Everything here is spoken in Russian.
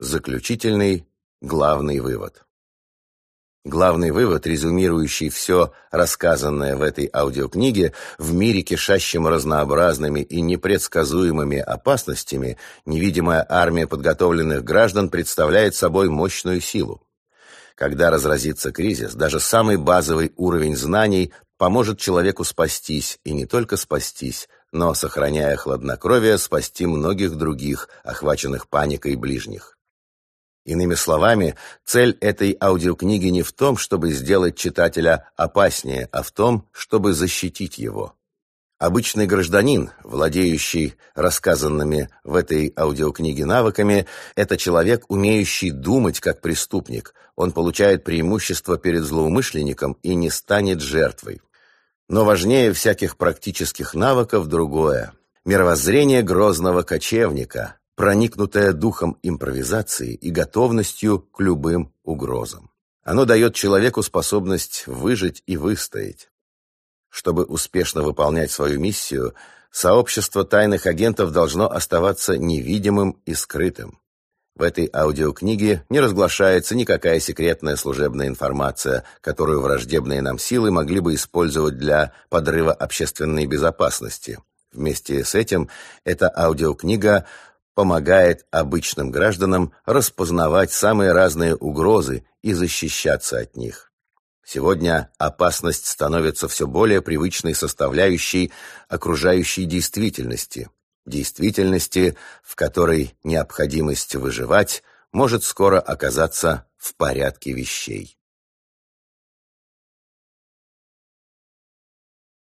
Заключительный, главный вывод. Главный вывод, резюмирующий все рассказанное в этой аудиокниге, в мире, кишащем разнообразными и непредсказуемыми опасностями, невидимая армия подготовленных граждан представляет собой мощную силу. Когда разразится кризис, даже самый базовый уровень знаний поможет человеку спастись, и не только спастись, но, сохраняя хладнокровие, спасти многих других, охваченных паникой ближних. Иными словами, цель этой аудиокниги не в том, чтобы сделать читателя опаснее, а в том, чтобы защитить его. Обычный гражданин, владеющий рассказанными в этой аудиокниге навыками, это человек, умеющий думать как преступник. Он получает преимущество перед злоумышленником и не станет жертвой. Но важнее всяких практических навыков другое. Мировоззрение грозного кочевника, проникнутое духом импровизации и готовностью к любым угрозам. Оно дает человеку способность выжить и выстоять. Чтобы успешно выполнять свою миссию, сообщество тайных агентов должно оставаться невидимым и скрытым. В этой аудиокниге не разглашается никакая секретная служебная информация, которую враждебные нам силы могли бы использовать для подрыва общественной безопасности. Вместе с этим эта аудиокнига помогает обычным гражданам распознавать самые разные угрозы и защищаться от них. Сегодня опасность становится все более привычной составляющей окружающей действительности, действительности, в которой необходимость выживать может скоро оказаться в порядке вещей.